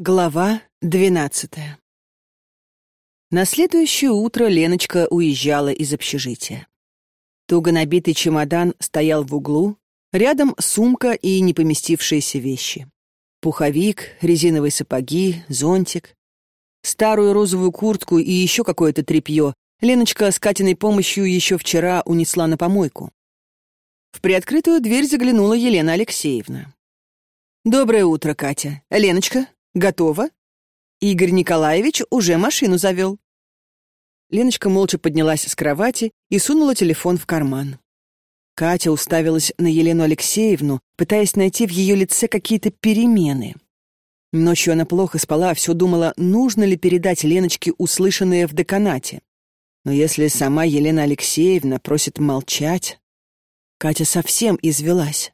Глава двенадцатая На следующее утро Леночка уезжала из общежития. Туго набитый чемодан стоял в углу, рядом сумка и непоместившиеся вещи. Пуховик, резиновые сапоги, зонтик. Старую розовую куртку и еще какое-то тряпье Леночка с Катиной помощью еще вчера унесла на помойку. В приоткрытую дверь заглянула Елена Алексеевна. «Доброе утро, Катя. Леночка, Готово? Игорь Николаевич уже машину завел. Леночка молча поднялась с кровати и сунула телефон в карман. Катя уставилась на Елену Алексеевну, пытаясь найти в ее лице какие-то перемены. Ночью она плохо спала, все думала, нужно ли передать Леночке услышанное в деканате. Но если сама Елена Алексеевна просит молчать... Катя совсем извелась.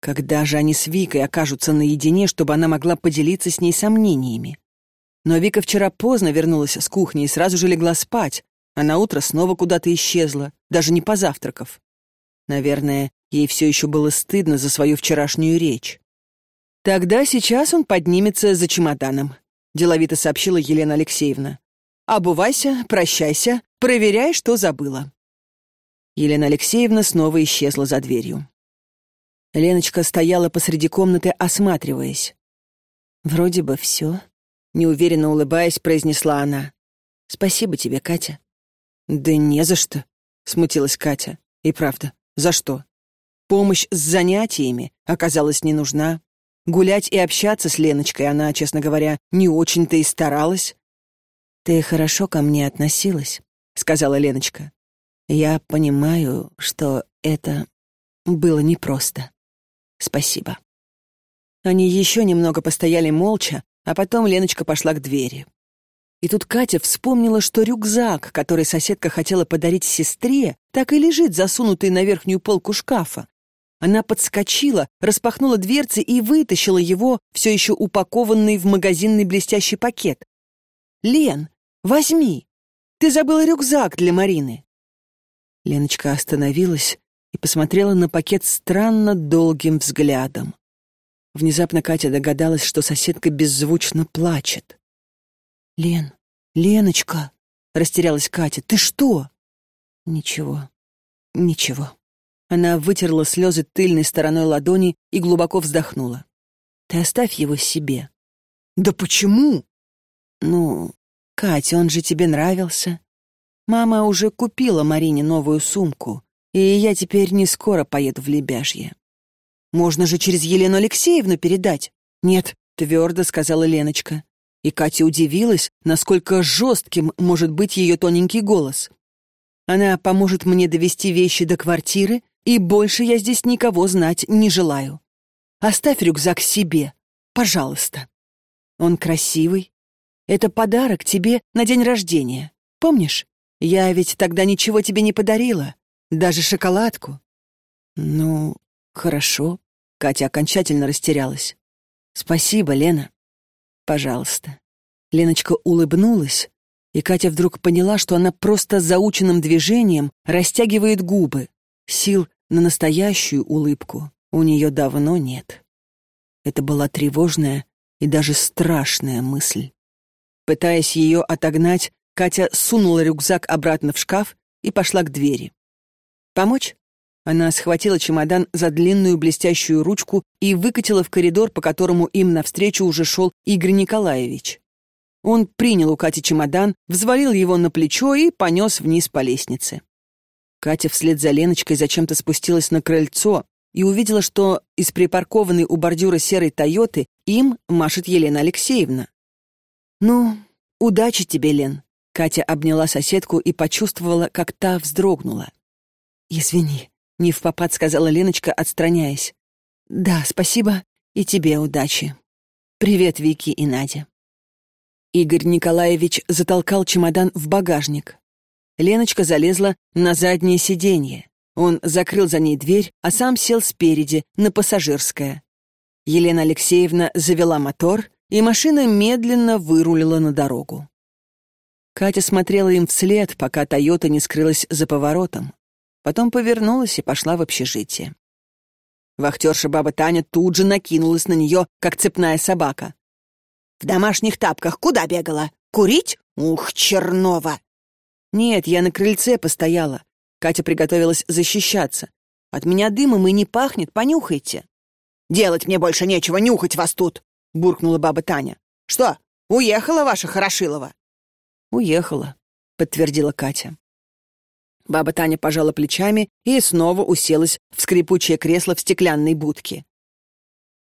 Когда же они с Викой окажутся наедине, чтобы она могла поделиться с ней сомнениями? Но Вика вчера поздно вернулась с кухни и сразу же легла спать, а на утро снова куда-то исчезла, даже не позавтракав. Наверное, ей все еще было стыдно за свою вчерашнюю речь. «Тогда сейчас он поднимется за чемоданом», — деловито сообщила Елена Алексеевна. «Обувайся, прощайся, проверяй, что забыла». Елена Алексеевна снова исчезла за дверью. Леночка стояла посреди комнаты, осматриваясь. «Вроде бы все», — неуверенно улыбаясь, произнесла она. «Спасибо тебе, Катя». «Да не за что», — смутилась Катя. «И правда, за что? Помощь с занятиями оказалась не нужна. Гулять и общаться с Леночкой она, честно говоря, не очень-то и старалась». «Ты хорошо ко мне относилась», — сказала Леночка. «Я понимаю, что это было непросто». Спасибо. Они еще немного постояли молча, а потом Леночка пошла к двери. И тут Катя вспомнила, что рюкзак, который соседка хотела подарить сестре, так и лежит засунутый на верхнюю полку шкафа. Она подскочила, распахнула дверцы и вытащила его, все еще упакованный в магазинный блестящий пакет. «Лен, возьми! Ты забыла рюкзак для Марины!» Леночка остановилась, и посмотрела на пакет странно долгим взглядом. Внезапно Катя догадалась, что соседка беззвучно плачет. «Лен, Леночка!» — растерялась Катя. «Ты что?» «Ничего, ничего». Она вытерла слезы тыльной стороной ладони и глубоко вздохнула. «Ты оставь его себе». «Да почему?» «Ну, Катя, он же тебе нравился. Мама уже купила Марине новую сумку и я теперь не скоро поеду в Лебяжье. Можно же через Елену Алексеевну передать. Нет, твердо сказала Леночка. И Катя удивилась, насколько жестким может быть ее тоненький голос. Она поможет мне довести вещи до квартиры, и больше я здесь никого знать не желаю. Оставь рюкзак себе, пожалуйста. Он красивый. Это подарок тебе на день рождения. Помнишь? Я ведь тогда ничего тебе не подарила. Даже шоколадку? Ну, хорошо. Катя окончательно растерялась. Спасибо, Лена. Пожалуйста. Леночка улыбнулась, и Катя вдруг поняла, что она просто заученным движением растягивает губы. Сил на настоящую улыбку у нее давно нет. Это была тревожная и даже страшная мысль. Пытаясь ее отогнать, Катя сунула рюкзак обратно в шкаф и пошла к двери. «Помочь?» Она схватила чемодан за длинную блестящую ручку и выкатила в коридор, по которому им навстречу уже шел Игорь Николаевич. Он принял у Кати чемодан, взвалил его на плечо и понес вниз по лестнице. Катя вслед за Леночкой зачем-то спустилась на крыльцо и увидела, что из припаркованной у бордюра серой «Тойоты» им машет Елена Алексеевна. «Ну, удачи тебе, Лен!» Катя обняла соседку и почувствовала, как та вздрогнула. «Извини», — не в попад сказала Леночка, отстраняясь. «Да, спасибо, и тебе удачи. Привет, Вики и Надя». Игорь Николаевич затолкал чемодан в багажник. Леночка залезла на заднее сиденье. Он закрыл за ней дверь, а сам сел спереди, на пассажирское. Елена Алексеевна завела мотор, и машина медленно вырулила на дорогу. Катя смотрела им вслед, пока «Тойота» не скрылась за поворотом. Потом повернулась и пошла в общежитие. Вахтерша баба Таня тут же накинулась на нее, как цепная собака. В домашних тапках куда бегала? Курить? Ух, Чернова!» «Нет, я на крыльце постояла». Катя приготовилась защищаться. «От меня дымом и не пахнет, понюхайте». «Делать мне больше нечего, нюхать вас тут!» — буркнула баба Таня. «Что, уехала ваша Хорошилова?» «Уехала», — подтвердила Катя. Баба Таня пожала плечами и снова уселась в скрипучее кресло в стеклянной будке.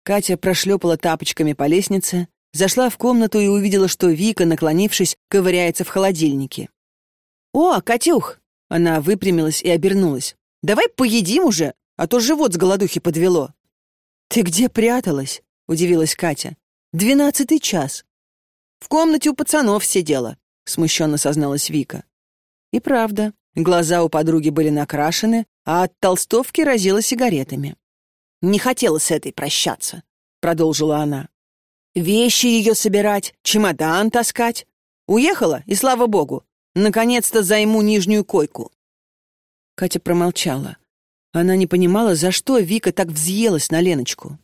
Катя прошлепала тапочками по лестнице, зашла в комнату и увидела, что Вика, наклонившись, ковыряется в холодильнике. «О, Катюх!» — она выпрямилась и обернулась. «Давай поедим уже, а то живот с голодухи подвело». «Ты где пряталась?» — удивилась Катя. «Двенадцатый час». «В комнате у пацанов сидела», — смущенно созналась Вика. И правда, Глаза у подруги были накрашены, а от толстовки разила сигаретами. «Не хотела с этой прощаться», — продолжила она. «Вещи ее собирать, чемодан таскать. Уехала, и слава богу, наконец-то займу нижнюю койку». Катя промолчала. Она не понимала, за что Вика так взъелась на Леночку.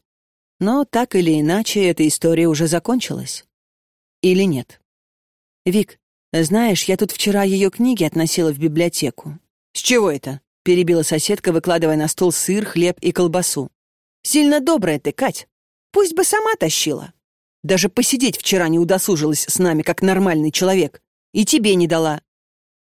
Но так или иначе эта история уже закончилась. Или нет? «Вик, «Знаешь, я тут вчера ее книги относила в библиотеку». «С чего это?» — перебила соседка, выкладывая на стол сыр, хлеб и колбасу. «Сильно добрая ты, Кать. Пусть бы сама тащила. Даже посидеть вчера не удосужилась с нами, как нормальный человек. И тебе не дала».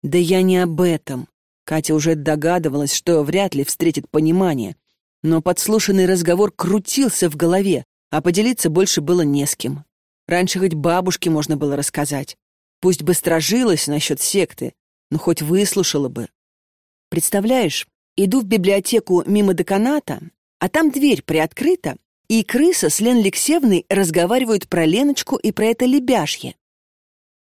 «Да я не об этом». Катя уже догадывалась, что вряд ли встретит понимание. Но подслушанный разговор крутился в голове, а поделиться больше было не с кем. Раньше хоть бабушке можно было рассказать. Пусть бы строжилась насчет секты, но хоть выслушала бы. Представляешь, иду в библиотеку мимо деканата, а там дверь приоткрыта, и крыса с Лен Лексевной разговаривают про Леночку и про это лебяжье.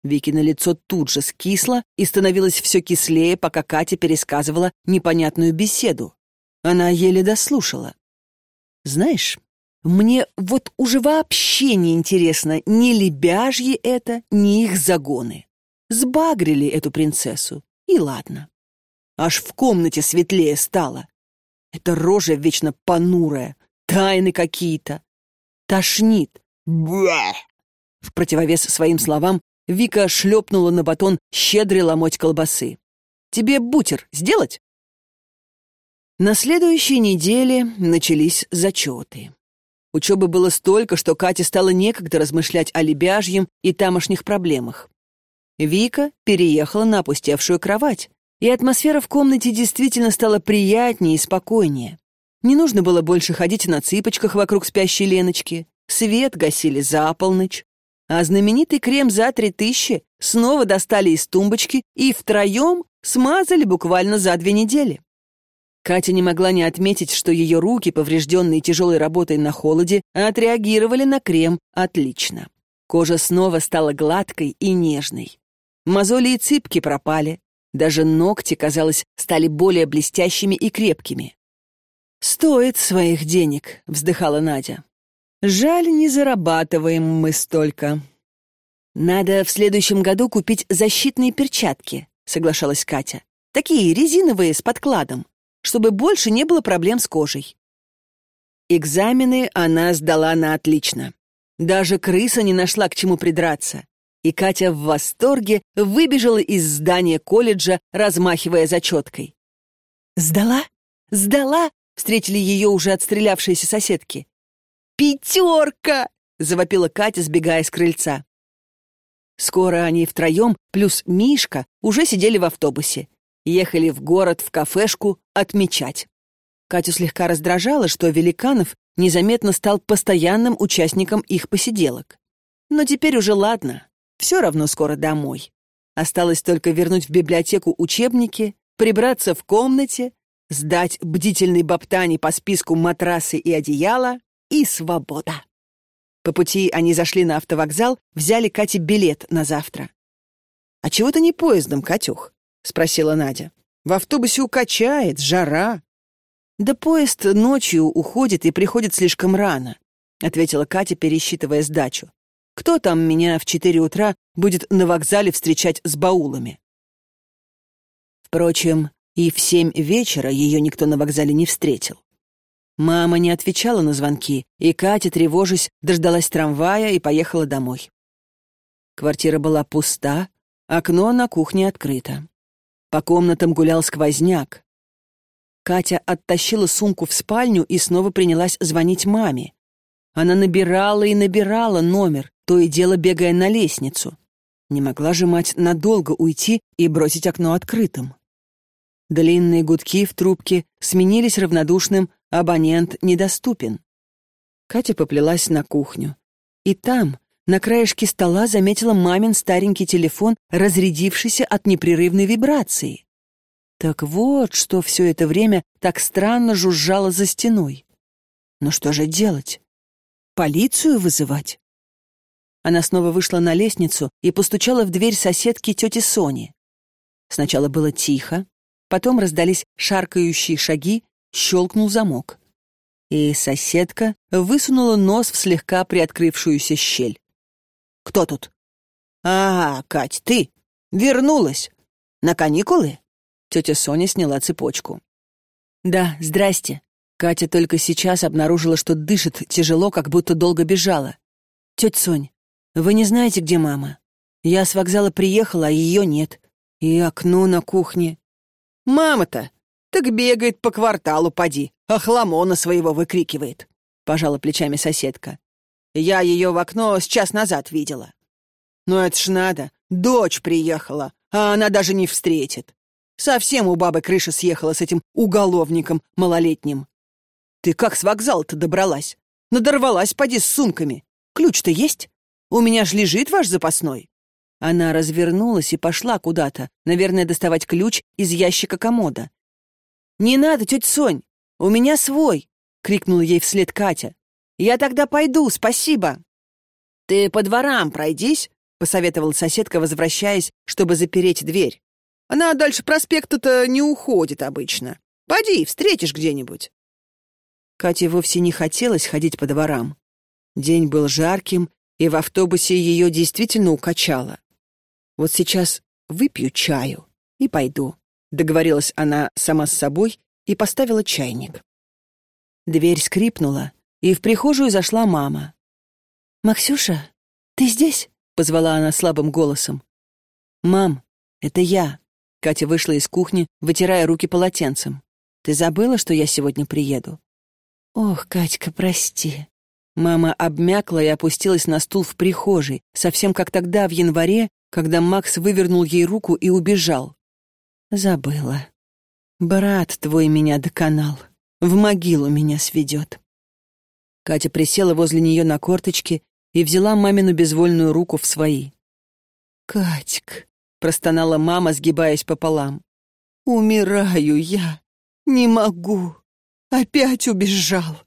Викино лицо тут же скисло и становилось все кислее, пока Катя пересказывала непонятную беседу. Она еле дослушала. «Знаешь, мне вот уже вообще не интересно ни лебяжьи это, ни их загоны. Сбагрили эту принцессу, и ладно. Аж в комнате светлее стало. Это рожа вечно понурая, тайны какие-то. Тошнит. Бэ! В противовес своим словам Вика шлепнула на батон щедрый ломоть колбасы. «Тебе бутер сделать?» На следующей неделе начались зачеты. Учебы было столько, что Кате стало некогда размышлять о лебяжьем и тамошних проблемах. Вика переехала на опустевшую кровать, и атмосфера в комнате действительно стала приятнее и спокойнее. Не нужно было больше ходить на цыпочках вокруг спящей Леночки, свет гасили за полночь, а знаменитый крем за три тысячи снова достали из тумбочки и втроем смазали буквально за две недели. Катя не могла не отметить, что ее руки, поврежденные тяжелой работой на холоде, отреагировали на крем отлично. Кожа снова стала гладкой и нежной. Мозоли и цыпки пропали. Даже ногти, казалось, стали более блестящими и крепкими. «Стоит своих денег», — вздыхала Надя. «Жаль, не зарабатываем мы столько». «Надо в следующем году купить защитные перчатки», — соглашалась Катя. «Такие резиновые, с подкладом чтобы больше не было проблем с кожей. Экзамены она сдала на отлично. Даже крыса не нашла к чему придраться. И Катя в восторге выбежала из здания колледжа, размахивая зачеткой. «Сдала? Сдала?» — встретили ее уже отстрелявшиеся соседки. «Пятерка!» — завопила Катя, сбегая с крыльца. Скоро они втроем, плюс Мишка, уже сидели в автобусе ехали в город в кафешку отмечать. Катю слегка раздражало, что Великанов незаметно стал постоянным участником их посиделок. Но теперь уже ладно, все равно скоро домой. Осталось только вернуть в библиотеку учебники, прибраться в комнате, сдать бдительной Баптане по списку матрасы и одеяла и свобода. По пути они зашли на автовокзал, взяли Кате билет на завтра. «А чего ты не поездом, Катюх?» — спросила Надя. «В автобусе укачает, жара». «Да поезд ночью уходит и приходит слишком рано», — ответила Катя, пересчитывая сдачу. «Кто там меня в четыре утра будет на вокзале встречать с баулами?» Впрочем, и в семь вечера ее никто на вокзале не встретил. Мама не отвечала на звонки, и Катя, тревожась, дождалась трамвая и поехала домой. Квартира была пуста, окно на кухне открыто. По комнатам гулял сквозняк. Катя оттащила сумку в спальню и снова принялась звонить маме. Она набирала и набирала номер, то и дело бегая на лестницу. Не могла же мать надолго уйти и бросить окно открытым. Длинные гудки в трубке сменились равнодушным «абонент недоступен». Катя поплелась на кухню. И там, на краешке стола, заметила мамин старенький телефон, разрядившийся от непрерывной вибрации. Так вот, что все это время так странно жужжало за стеной. Но что же делать? Полицию вызывать? Она снова вышла на лестницу и постучала в дверь соседки тети Сони. Сначала было тихо, потом раздались шаркающие шаги, щелкнул замок. И соседка высунула нос в слегка приоткрывшуюся щель. «Кто тут?» «А, Кать, ты! Вернулась! На каникулы?» Тетя Соня сняла цепочку. «Да, здрасте». Катя только сейчас обнаружила, что дышит тяжело, как будто долго бежала. «Тетя Сонь, вы не знаете, где мама? Я с вокзала приехала, а ее нет. И окно на кухне». «Мама-то! Так бегает по кварталу, поди, а хламона своего выкрикивает», — пожала плечами соседка. «Я ее в окно с час назад видела». «Ну это ж надо, дочь приехала, а она даже не встретит. Совсем у бабы крыша съехала с этим уголовником малолетним. Ты как с вокзала-то добралась? Надорвалась, поди, с сумками. Ключ-то есть? У меня ж лежит ваш запасной». Она развернулась и пошла куда-то, наверное, доставать ключ из ящика комода. «Не надо, тетя Сонь, у меня свой!» — крикнула ей вслед Катя. «Я тогда пойду, спасибо!» «Ты по дворам пройдись», — посоветовала соседка, возвращаясь, чтобы запереть дверь. Она дальше проспекта-то не уходит обычно. Пойди, встретишь где-нибудь». Кате вовсе не хотелось ходить по дворам. День был жарким, и в автобусе ее действительно укачало. «Вот сейчас выпью чаю и пойду», — договорилась она сама с собой и поставила чайник. Дверь скрипнула, и в прихожую зашла мама. «Максюша, ты здесь?» — позвала она слабым голосом. «Мам, это я», Катя вышла из кухни, вытирая руки полотенцем. «Ты забыла, что я сегодня приеду?» «Ох, Катька, прости». Мама обмякла и опустилась на стул в прихожей, совсем как тогда, в январе, когда Макс вывернул ей руку и убежал. «Забыла. Брат твой меня доконал. В могилу меня сведет». Катя присела возле нее на корточки и взяла мамину безвольную руку в свои. «Катьк, простонала мама, сгибаясь пополам. «Умираю я. Не могу. Опять убежал.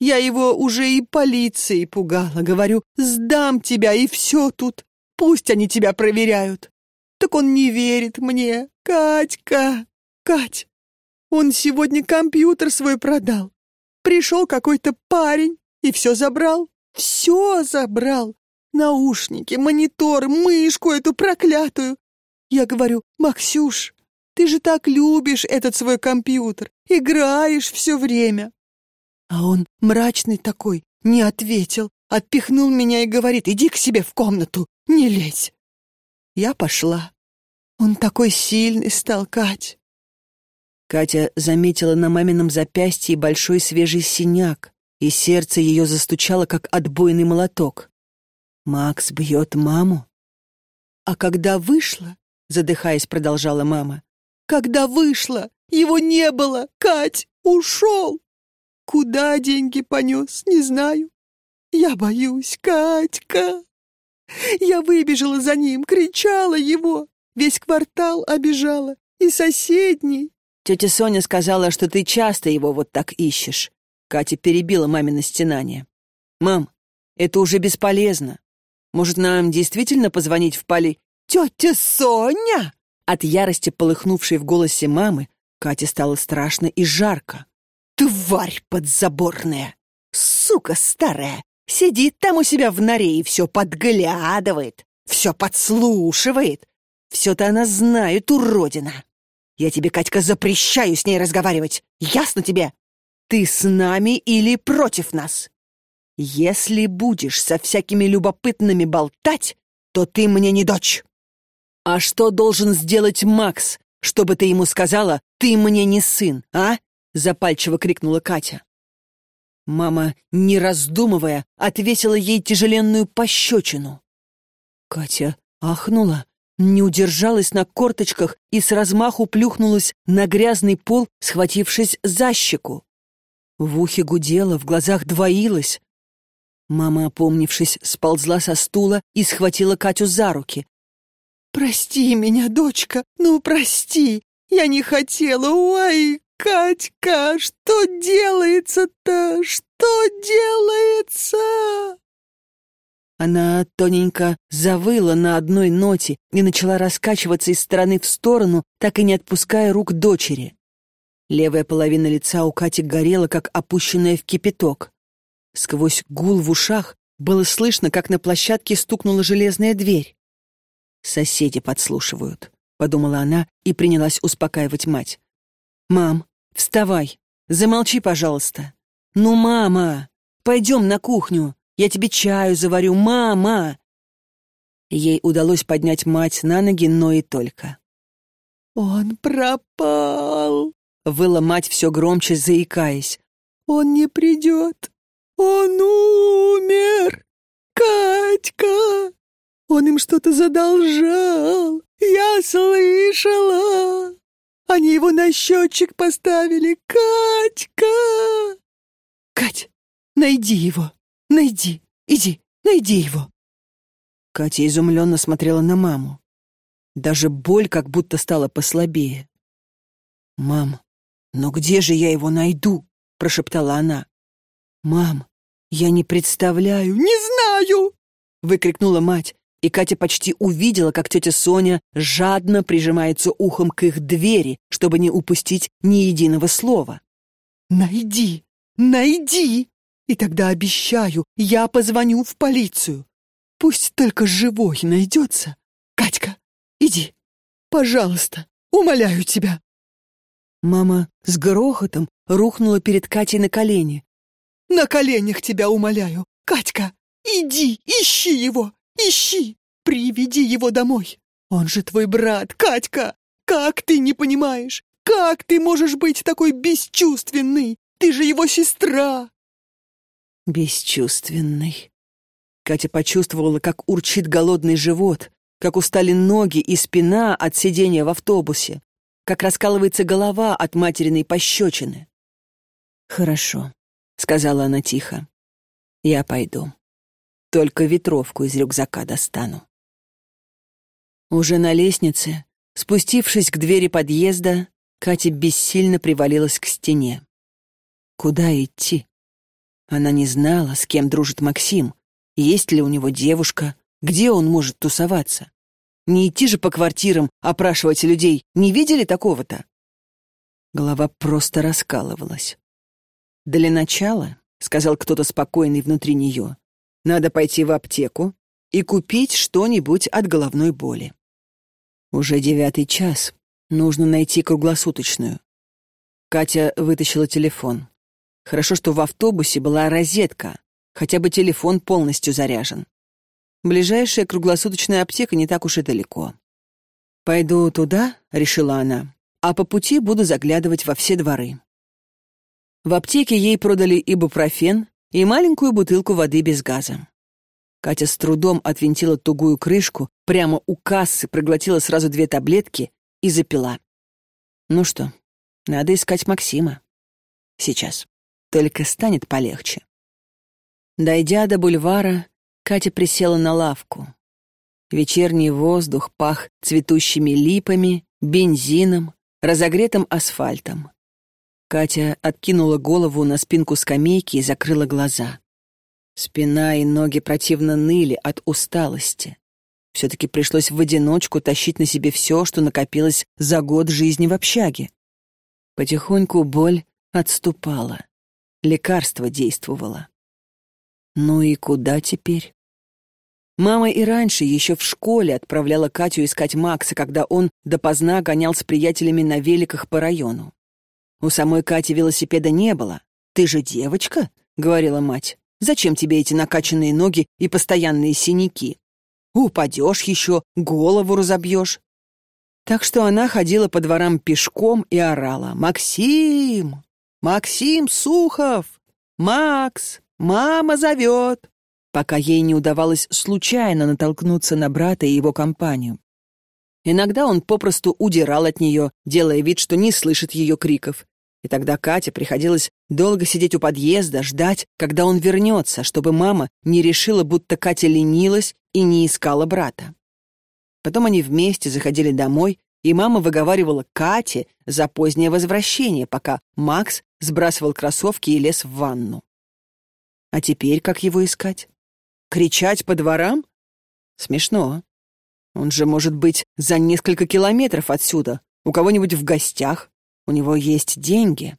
Я его уже и полицией пугала. Говорю, сдам тебя, и все тут. Пусть они тебя проверяют. Так он не верит мне. Катька, Кать, он сегодня компьютер свой продал. Пришел какой-то парень и все забрал. Все забрал. Наушники, монитор, мышку эту проклятую. Я говорю, Максюш, ты же так любишь этот свой компьютер, играешь все время. А он мрачный такой, не ответил, отпихнул меня и говорит, иди к себе в комнату, не лезь. Я пошла. Он такой сильный стал, Кать. Катя заметила на мамином запястье большой свежий синяк, и сердце ее застучало, как отбойный молоток. Макс бьет маму. А когда вышла, задыхаясь, продолжала мама. Когда вышла, его не было, Кать, ушел. Куда деньги понес, не знаю. Я боюсь, Катька. Я выбежала за ним, кричала его. Весь квартал обижала. И соседний. Тетя Соня сказала, что ты часто его вот так ищешь. Катя перебила мамино стенание. «Мам, это уже бесполезно. Может, нам действительно позвонить в поли...» «Тетя Соня!» От ярости, полыхнувшей в голосе мамы, Кате стало страшно и жарко. «Тварь подзаборная! Сука старая! Сидит там у себя в норе и все подглядывает, все подслушивает. Все-то она знает, уродина! Я тебе, Катька, запрещаю с ней разговаривать. Ясно тебе? Ты с нами или против нас? Если будешь со всякими любопытными болтать, то ты мне не дочь. А что должен сделать Макс, чтобы ты ему сказала, ты мне не сын, а? Запальчиво крикнула Катя. Мама, не раздумывая, отвесила ей тяжеленную пощечину. Катя ахнула, не удержалась на корточках и с размаху плюхнулась на грязный пол, схватившись за щеку. В ухе гудело, в глазах двоилось. Мама, опомнившись, сползла со стула и схватила Катю за руки. «Прости меня, дочка, ну прости, я не хотела, ой, Катька, что делается-то, что делается?» Она тоненько завыла на одной ноте и начала раскачиваться из стороны в сторону, так и не отпуская рук дочери. Левая половина лица у Кати горела, как опущенная в кипяток. Сквозь гул в ушах было слышно, как на площадке стукнула железная дверь. «Соседи подслушивают», — подумала она и принялась успокаивать мать. «Мам, вставай, замолчи, пожалуйста. Ну, мама, пойдем на кухню, я тебе чаю заварю, мама!» Ей удалось поднять мать на ноги, но и только. «Он пропал!» — выла мать все громче, заикаясь. «Он не придет! Он умер! Катька! Он им что-то задолжал! Я слышала! Они его на счетчик поставили! Катька!» «Кать, найди его!» Найди, иди, найди его!» Катя изумленно смотрела на маму. Даже боль как будто стала послабее. «Мам, но где же я его найду?» — прошептала она. «Мам, я не представляю, не знаю!» — выкрикнула мать, и Катя почти увидела, как тетя Соня жадно прижимается ухом к их двери, чтобы не упустить ни единого слова. «Найди! Найди!» И тогда обещаю, я позвоню в полицию. Пусть только живой найдется. Катька, иди. Пожалуйста, умоляю тебя. Мама с грохотом рухнула перед Катей на колени. На коленях тебя умоляю. Катька, иди, ищи его, ищи. Приведи его домой. Он же твой брат, Катька. Как ты не понимаешь? Как ты можешь быть такой бесчувственный? Ты же его сестра бесчувственный. Катя почувствовала, как урчит голодный живот, как устали ноги и спина от сидения в автобусе, как раскалывается голова от материной пощечины. «Хорошо», — сказала она тихо. «Я пойду. Только ветровку из рюкзака достану». Уже на лестнице, спустившись к двери подъезда, Катя бессильно привалилась к стене. Куда идти? Она не знала, с кем дружит Максим, есть ли у него девушка, где он может тусоваться. Не идти же по квартирам, опрашивать людей, не видели такого-то? Голова просто раскалывалась. «Для начала», — сказал кто-то спокойный внутри нее, «надо пойти в аптеку и купить что-нибудь от головной боли. Уже девятый час, нужно найти круглосуточную». Катя вытащила телефон. Хорошо, что в автобусе была розетка, хотя бы телефон полностью заряжен. Ближайшая круглосуточная аптека не так уж и далеко. «Пойду туда», — решила она, «а по пути буду заглядывать во все дворы». В аптеке ей продали ибупрофен и маленькую бутылку воды без газа. Катя с трудом отвинтила тугую крышку, прямо у кассы проглотила сразу две таблетки и запила. Ну что, надо искать Максима. Сейчас только станет полегче. Дойдя до бульвара, Катя присела на лавку. Вечерний воздух пах цветущими липами, бензином, разогретым асфальтом. Катя откинула голову на спинку скамейки и закрыла глаза. Спина и ноги противно ныли от усталости. Все-таки пришлось в одиночку тащить на себе все, что накопилось за год жизни в общаге. Потихоньку боль отступала. Лекарство действовало. Ну и куда теперь? Мама и раньше, еще в школе, отправляла Катю искать Макса, когда он допоздна гонял с приятелями на великах по району. У самой Кати велосипеда не было, «Ты же девочка», — говорила мать. «Зачем тебе эти накачанные ноги и постоянные синяки? Упадешь еще, голову разобьешь». Так что она ходила по дворам пешком и орала. «Максим! Максим Сухов! Макс! Мама зовет!» пока ей не удавалось случайно натолкнуться на брата и его компанию. Иногда он попросту удирал от нее, делая вид, что не слышит ее криков. И тогда Кате приходилось долго сидеть у подъезда, ждать, когда он вернется, чтобы мама не решила, будто Катя ленилась и не искала брата. Потом они вместе заходили домой, и мама выговаривала Кате за позднее возвращение, пока Макс сбрасывал кроссовки и лез в ванну. А теперь как его искать? Кричать по дворам? Смешно. Он же может быть за несколько километров отсюда, у кого-нибудь в гостях. У него есть деньги.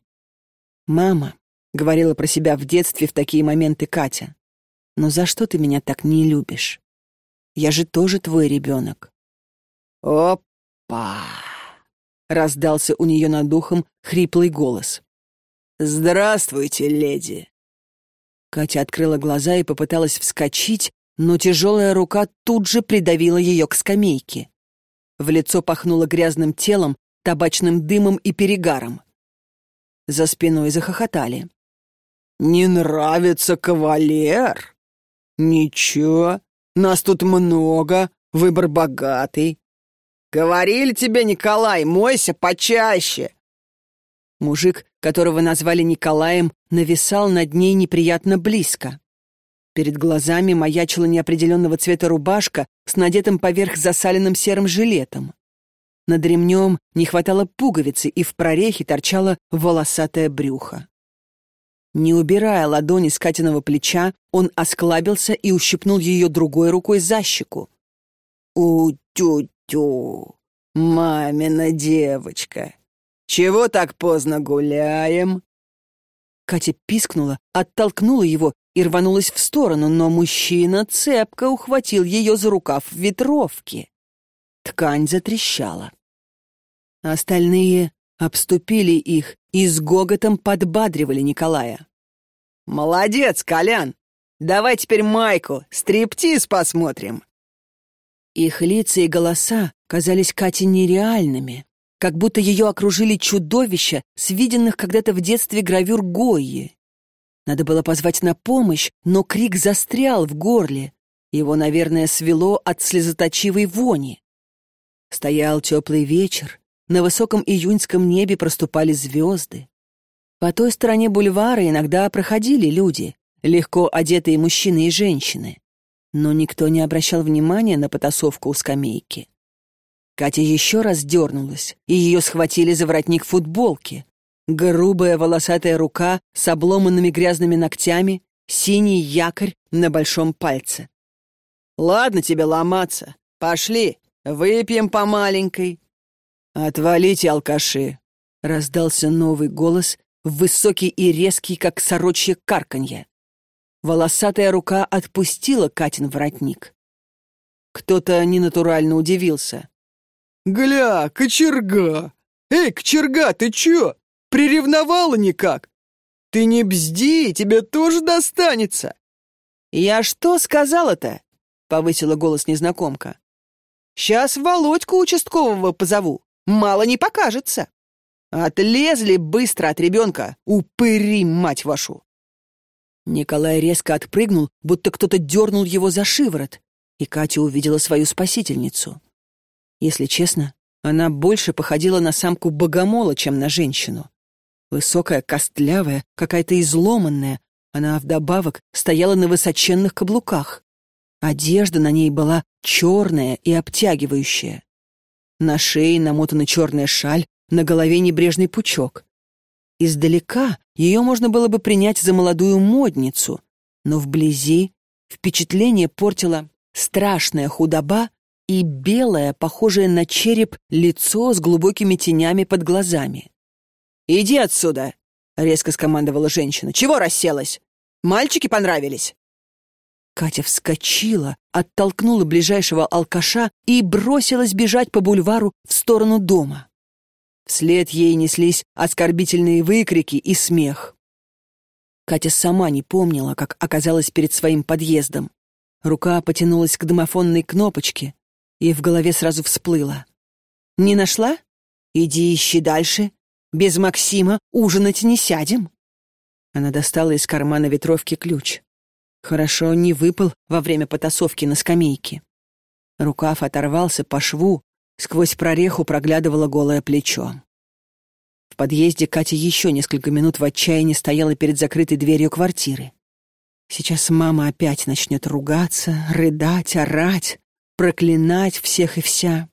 «Мама», — говорила про себя в детстве в такие моменты Катя, «но за что ты меня так не любишь? Я же тоже твой ребенок». «Опа!» — раздался у нее над духом хриплый голос. «Здравствуйте, леди!» Катя открыла глаза и попыталась вскочить, но тяжелая рука тут же придавила ее к скамейке. В лицо пахнуло грязным телом, табачным дымом и перегаром. За спиной захохотали. «Не нравится кавалер? Ничего, нас тут много, выбор богатый. Говорили тебе, Николай, мойся почаще!» Мужик, которого назвали Николаем, нависал над ней неприятно близко. Перед глазами маячила неопределенного цвета рубашка с надетым поверх засаленным серым жилетом. Над ремнем не хватало пуговицы, и в прорехе торчало волосатое брюхо. Не убирая ладони с Катиного плеча, он осклабился и ущипнул ее другой рукой за щеку. «У-тю-тю, мамина девочка, чего так поздно гуляем?» Катя пискнула, оттолкнула его и рванулась в сторону, но мужчина цепко ухватил ее за рукав ветровки. Ткань затрещала. Остальные обступили их и с гоготом подбадривали Николая. «Молодец, Колян! Давай теперь майку, стриптиз посмотрим!» Их лица и голоса казались Кате нереальными, как будто ее окружили чудовища с виденных когда-то в детстве гравюр Гойи. Надо было позвать на помощь, но крик застрял в горле. Его, наверное, свело от слезоточивой вони. Стоял теплый вечер, на высоком июньском небе проступали звезды. По той стороне бульвара иногда проходили люди, легко одетые мужчины и женщины. Но никто не обращал внимания на потасовку у скамейки. Катя еще раз дернулась, и ее схватили за воротник футболки. Грубая волосатая рука с обломанными грязными ногтями, синий якорь на большом пальце. «Ладно тебе ломаться. Пошли, выпьем по маленькой». «Отвалите, алкаши!» — раздался новый голос, высокий и резкий, как сорочье карканье. Волосатая рука отпустила Катин воротник. Кто-то ненатурально удивился. «Гля, кочерга! Эй, кочерга, ты чё? Приревновала никак? Ты не бзди, тебе тоже достанется!» «Я что сказала-то?» — повысила голос незнакомка. «Сейчас Володьку участкового позову. Мало не покажется. Отлезли быстро от ребенка, упыри, мать вашу!» Николай резко отпрыгнул, будто кто-то дернул его за шиворот, и Катя увидела свою спасительницу. Если честно, она больше походила на самку богомола, чем на женщину. Высокая, костлявая, какая-то изломанная, она вдобавок стояла на высоченных каблуках. Одежда на ней была черная и обтягивающая. На шее намотана черная шаль, на голове небрежный пучок. Издалека ее можно было бы принять за молодую модницу, но вблизи впечатление портила страшная худоба и белое, похожее на череп, лицо с глубокими тенями под глазами. «Иди отсюда!» — резко скомандовала женщина. «Чего расселась? Мальчики понравились?» Катя вскочила, оттолкнула ближайшего алкаша и бросилась бежать по бульвару в сторону дома. Вслед ей неслись оскорбительные выкрики и смех. Катя сама не помнила, как оказалась перед своим подъездом. Рука потянулась к домофонной кнопочке, и в голове сразу всплыла. «Не нашла? Иди ищи дальше. Без Максима ужинать не сядем». Она достала из кармана ветровки ключ. Хорошо не выпал во время потасовки на скамейке. Рукав оторвался по шву, сквозь прореху проглядывало голое плечо. В подъезде Катя еще несколько минут в отчаянии стояла перед закрытой дверью квартиры. Сейчас мама опять начнет ругаться, рыдать, орать, проклинать всех и вся.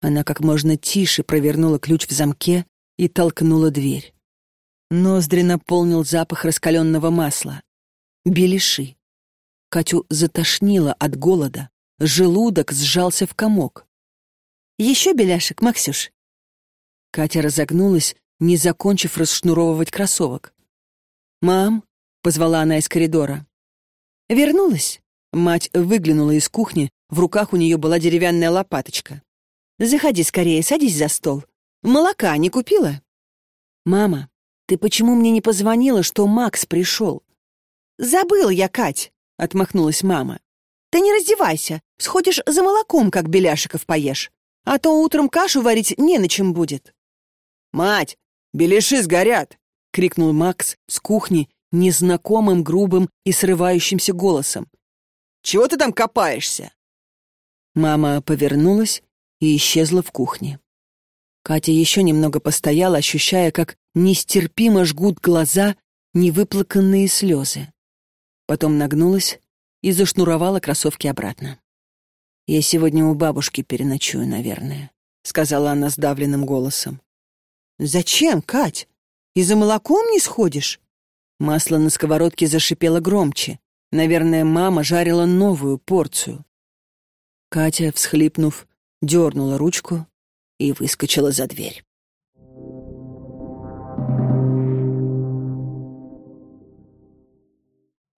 Она как можно тише провернула ключ в замке и толкнула дверь. Ноздри наполнил запах раскаленного масла. Белиши. Катю затошнило от голода, желудок сжался в комок. «Еще беляшек, Максюш?» Катя разогнулась, не закончив расшнуровывать кроссовок. «Мам!» — позвала она из коридора. «Вернулась?» Мать выглянула из кухни, в руках у нее была деревянная лопаточка. «Заходи скорее, садись за стол. Молока не купила?» «Мама, ты почему мне не позвонила, что Макс пришел?» «Забыл я, Кать!» — отмахнулась мама. «Ты не раздевайся, сходишь за молоком, как беляшиков поешь, а то утром кашу варить не на чем будет». «Мать, беляши сгорят!» — крикнул Макс с кухни незнакомым, грубым и срывающимся голосом. «Чего ты там копаешься?» Мама повернулась и исчезла в кухне. Катя еще немного постояла, ощущая, как нестерпимо жгут глаза невыплаканные слезы. Потом нагнулась и зашнуровала кроссовки обратно. «Я сегодня у бабушки переночую, наверное», — сказала она сдавленным голосом. «Зачем, Кать? И за молоком не сходишь?» Масло на сковородке зашипело громче. Наверное, мама жарила новую порцию. Катя, всхлипнув, дернула ручку и выскочила за дверь.